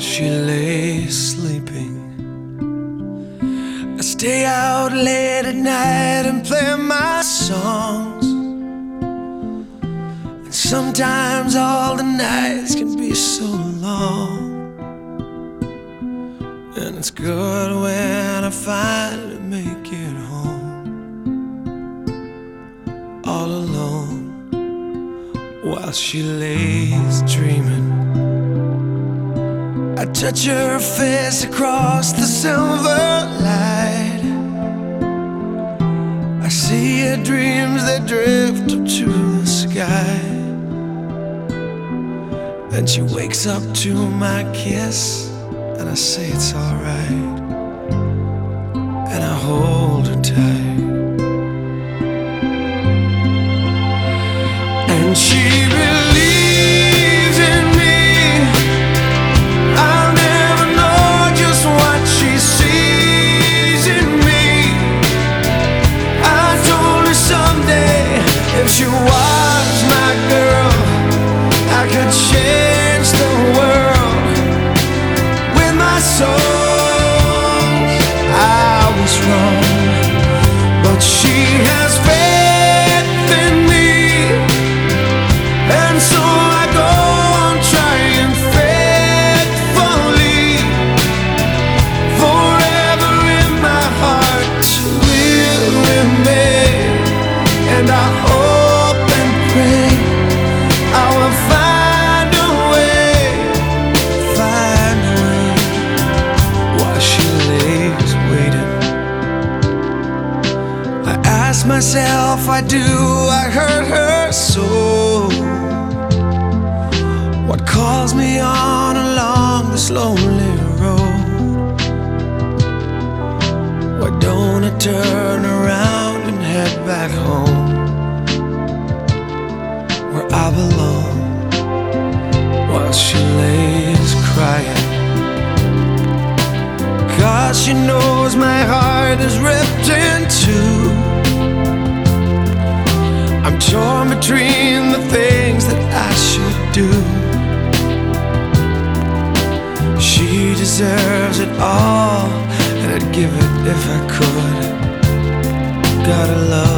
she lay sleeping. I stay out late at night and play my songs. And sometimes all the nights can be so long. And it's good when I finally make it home. All alone while she lays dreaming. I touch her face across the silver light. I see her dreams that drift up to the sky. Then she wakes up to my kiss, and I say it's alright. And I hold Could myself, I do, I hurt her so. What calls me on along this lonely road? Why don't I turn around and head back home where I belong while she lays crying? Cause she knows my heart is ripped in two. I'm torn between the things that I should do. She deserves it all, and I'd give it if I could. Gotta love